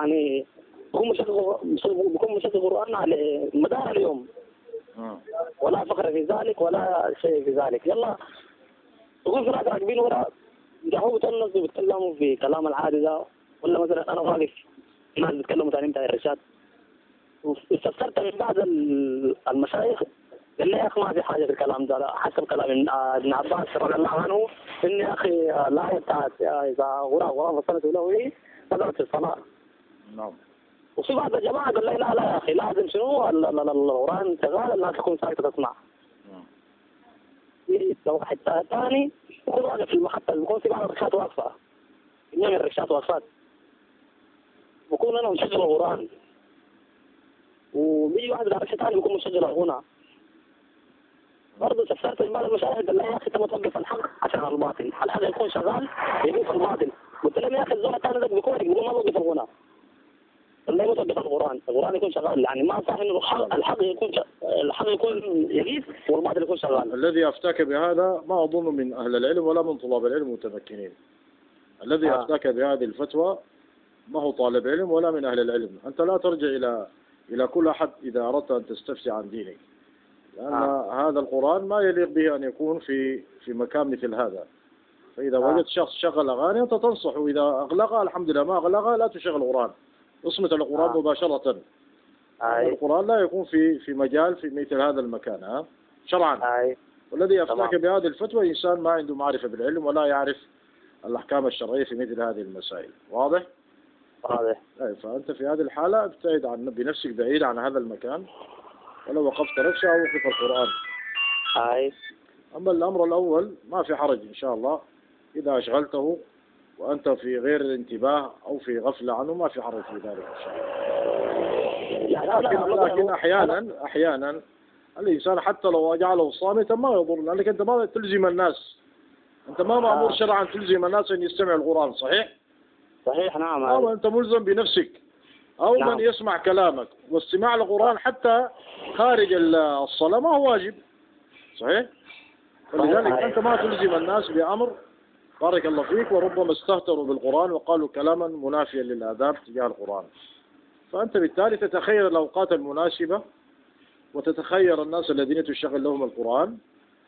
يعني بكون مشغل بكون مشغل قرآن على مدار اليوم. آه. ولا فخر في ذلك ولا شيء في ذلك. يلا. يكون في راكبين ورا قاعدين بتنصوا بيتكلموا في كلام العادي ده ولا مثلا أنا واقف ناس بيتكلموا ثاني بتاع الرشاد واستفسرت من بعض ال- المشايخ قال لي يا أخي ما في حاجة في الكلام ده حسب كلام ابن عباس رضي الله عنه إن يا أخي الايه بتاعت إذا غراب غراب فصلت له إيه؟ في الصلاة. نعم. وفي بعض الجماعه قال لي لا لا يا أخي لازم شنو؟ ال- ال- ال- القرآن شغال الناس تكون ساكتة تسمع. نعم. واحد ثاني يكون واقف في المحطة بيكون في بعض الركشات واقفة. من الركشات واقفات؟ بكون أنا مشغل القرآن. وبيجي واحد على ركشه ثاني بيكون مشغل الغنى برضه من بعض المشايخ قال لي يا أخي أنت ما توقف الحق عشان الباطل. الحق يكون شغال يقف الباطل. قلت لهم يا أخي الزول الثاني ده بيكون بيقول ما بوقف الغنى الله يوقف القرآن، القرآن يكون شغال يعني ما صح إنه الحق الحق يكون. الحق يكون يقيف والباطل يكون شغال. الذي أفتاك بهذا ما أظن من أهل العلم ولا من طلاب العلم المتمكنين الذي آه. أفتاك بهذه الفتوى ما هو طالب علم ولا من أهل العلم أنت لا ترجع إلى إلى كل أحد إذا أردت أن تستفتي عن دينك لأن آه. هذا القرآن ما يليق به أن يكون في في مكان مثل هذا فإذا آه. وجدت شخص شغل أغاني أنت تنصح وإذا أغلقها الحمد لله ما أغلقها لا تشغل قرآن اصمت القرآن آه. مباشرة. آي. القرآن لا يكون في في مجال في مثل هذا المكان ها؟ شرعا. آي. والذي أفتاك. بهذه الفتوى إنسان ما عنده معرفة بالعلم ولا يعرف الأحكام الشرعية في مثل هذه المسائل. واضح؟ واضح. أي فأنت في هذه الحالة ابتعد عن بنفسك بعيد عن هذا المكان ولو وقفت ركشة أو وقف القرآن. آي. أما الأمر الأول ما في حرج إن شاء الله إذا أشغلته وأنت في غير الانتباه أو في غفلة عنه ما في حرج في ذلك إن شاء الله لكن, لكن أحيانا أحيانا الإنسان حتى لو جعله صامتا ما يضر لأنك أنت ما تلزم الناس أنت ما مأمور آه. شرعا تلزم الناس أن يستمعوا القرآن صحيح؟ صحيح نعم أو. أنت ملزم بنفسك أو نعم. من يسمع كلامك واستماع القرآن حتى خارج ال- الصلاة ما هو واجب صحيح؟ فلذلك. أنت ما تلزم الناس بأمر بارك الله فيك. وربما استهتروا بالقرآن وقالوا كلاما منافيا للآداب تجاه القرآن. فأنت بالتالي تتخير الأوقات المناسبة وتتخير الناس الذين تشغل لهم القرآن.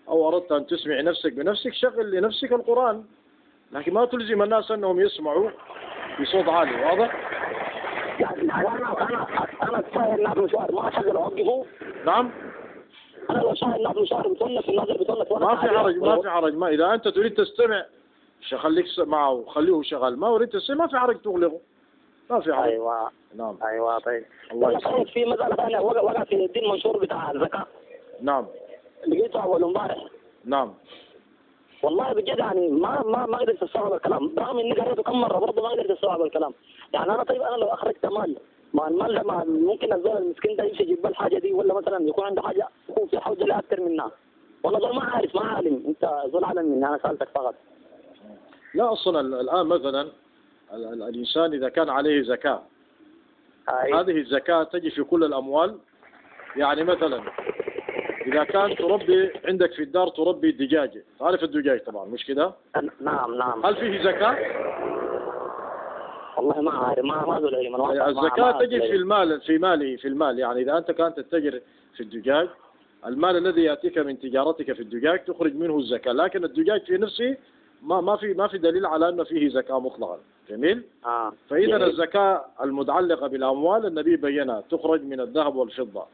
أو أردت أن تسمع نفسك بنفسك شغل لنفسك القرآن. لكن ما تلزم الناس أنهم يسمعوا بصوت عالي واضح؟ يعني اتفاهم الناس مشوار ما نعم أنا لو شاهد ما في حرج ما. في حرج. ما إذا أنت تريد تستمع خليك معه خليه شغال. ما أريد تستمع ما في حرج تغلقه. ما في حرج أيوه. نعم. أيوه طيب. الله يسلمك. في مسألة ثانية وقع في الدين منشور بتاع الزكاة. نعم. لقيته أول امبارح. نعم. والله بجد يعني ما ما ما قدرت أستوعب الكلام. رغم إني قريته كم مرة برضه ما قدرت أستوعب الكلام. يعني أنا طيب أنا لو أخرجت مال ما المال ده ما ممكن الزول المسكين ده يمشي يجيب الحاجة دي ولا مثلا يكون عنده حاجة يكون في حوجة لها أكثر منها. والله زول ما عارف ما عالم. أنت زول عالم مني أنا سألتك فقط. لا أصلا ال- الآن مثلا ال- ال- الإنسان إذا كان عليه زكاة هاي هذه الزكاة تجي في كل الأموال؟ يعني مثلا إذا كان تربي عندك في الدار تربي الدجاجة تعرف الدجاج طبعا مش كده؟ نعم نعم. هل فيه زكاة؟ والله ما عارف ما ما ذو الزكاة تجي في. المال في ماله في المال. يعني إذا أنت كنت تتجر في الدجاج المال الذي يأتيك من تجارتك في الدجاج تخرج منه الزكاة. لكن الدجاج في نفسه ما ما في ما في دليل على أن فيه زكاة مطلقا جميل آه فإذا جميل. الزكاة المتعلقة بالأموال النبي بينها تخرج من الذهب والفضة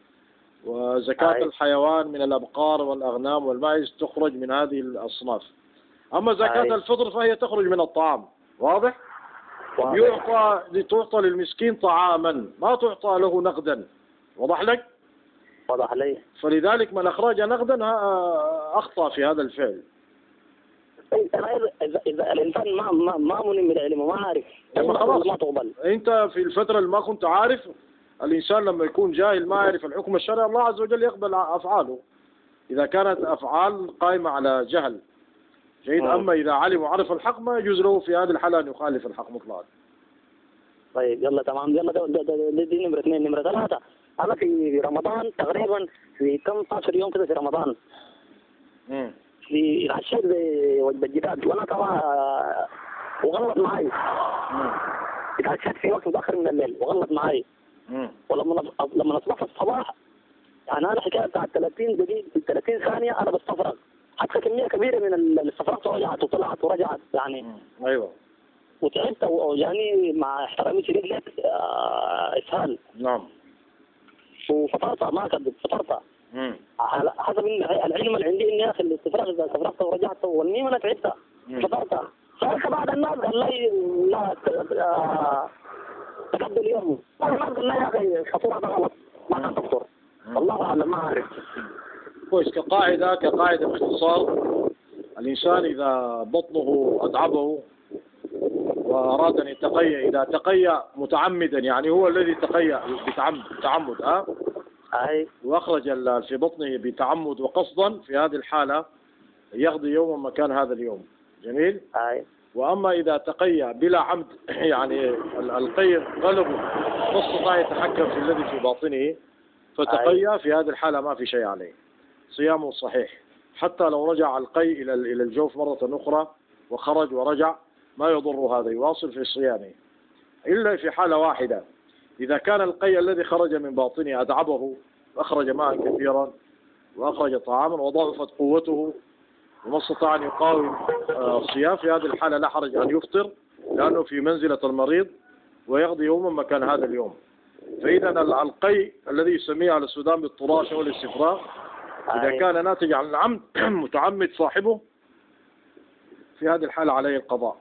وزكاة أي. الحيوان من الأبقار والأغنام والماعز تخرج من هذه الأصناف أما زكاة أي. الفطر فهي تخرج من الطعام واضح؟ يعطى تعطى للمسكين طعاما ما تعطى له نقدا وضح لك؟ وضح لي فلذلك من أخرج نقدا ها- أخطأ في هذا الفعل طيب أنا إذا الإنسان ما ما ما منم بالعلم وما عارف. خلاص. ما تقبل أنت في الفترة اللي ما كنت عارف الإنسان لما يكون جاهل ما يعرف الحكم الشرعي الله عز وجل يقبل أفعاله. إذا كانت أفعال قائمة على جهل. جيد. مم. أما إذا علم وعرف الحق ما يجوز له في هذه الحالة أن يخالف الحق مطلقا. طيب يلا تمام. يلا ده ده ده ده دي نمرة اثنين نمرة ثلاثة. أنا في رمضان تقريبا في كم 12 يوم كده في رمضان. مم. في عشيت بوجبة جداد وأنا كمان وغلط معي شاد في وقت متاخر من الليل وغلط معي. ولما لما نصبح في الصباح يعني أنا الحكاية بتاعت 30 دقيقة 30 ثانية أنا بستفرغ حتى كمية كبيرة من اللي استفرغت ورجعت وطلعت ورجعت يعني مم. أيوة وتعبت ويعني مع احترامي شديد لك آه، إسهال نعم وفطرت ما اكذب فطرت مم. على حسب العلم اللي عندي إني يا أخي الاستفراغ إذا استفرغت ورجعت والميم أنا تعبت. مم. فطرت فهيك بعض الناس قال لي لا آه، تقبل اليوم بعض الناس قال لي يا أخي هذا غلط ما كان تفطر والله أعلم ما أعرف. كويس. كقاعدة كقاعدة باختصار الإنسان إذا بطنه أتعبه وأراد أن يتقيأ إذا تقيأ متعمدا يعني هو الذي تقيأ بتعمد تعمد ها؟ أي. وأخرج في بطنه بتعمد وقصدا في هذه الحالة يقضي يوما مكان هذا اليوم. جميل؟ أي. وأما إذا تقيأ بلا عمد يعني ال- القي غلبه ما استطاع يتحكم في الذي في باطنه فتقيأ في هذه الحالة ما في شيء عليه. صيامه صحيح. حتى لو رجع القي إلى إلى الجوف مرة أخرى وخرج ورجع ما يضر هذا يواصل في صيامه. إلا في حالة واحدة. إذا كان القي الذي خرج من باطنه أتعبه وأخرج ماء كثيرا وأخرج طعاما وضعفت قوته وما استطاع أن يقاوم آه، الصيام في هذه الحالة لا حرج أن يفطر لأنه في منزلة المريض ويقضي يوما مكان هذا اليوم فإذا ال- القي الذي يسميه على السودان بالطراش أو الاستفراغ إذا. كان ناتج عن العمد متعمد صاحبه في هذه الحالة عليه القضاء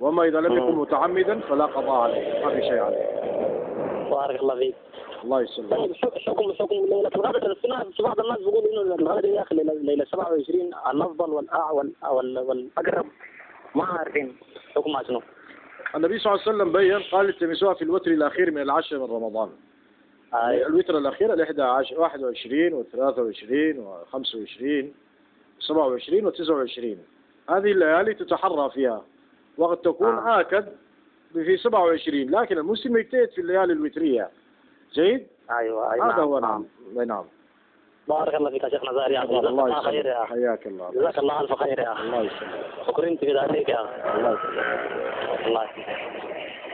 وأما إذا لم يكن. متعمدا فلا قضاء عليه ما في شيء عليه بارك الله فيك. الله يسلمك. طيب شوكم شوكم ليلة الغداء السنة في بعض الناس بيقولوا إنه الغداء يا أخي ليلة 27 الأفضل والأع وال- وال- والأقرب. ما عارفين حكم مع شنو. النبي صلى الله عليه وسلم بين قال التمسوها في الوتر الأخير من العشر من رمضان. اي الوتر الأخير الإحدى عشر 21 و 23 و 25 27 و 29 هذه الليالي تتحرى فيها. وقد تكون آه. آكد في 27 لكن المسلم يجتهد في الليالي الوترية. جيد أيوه أي هذا نعم، هو نعم. نعم. نعم. بارك الله فيك يا شيخنا زاهر يا أخي. جزاك الله الله خير يا يسلمك أخي. حياك الله. جزاك الله ألف خير يا أخي. الله يسلمك. شكرا أنت في ذلك يا أخي. الله يسلمك. الله يسلمك.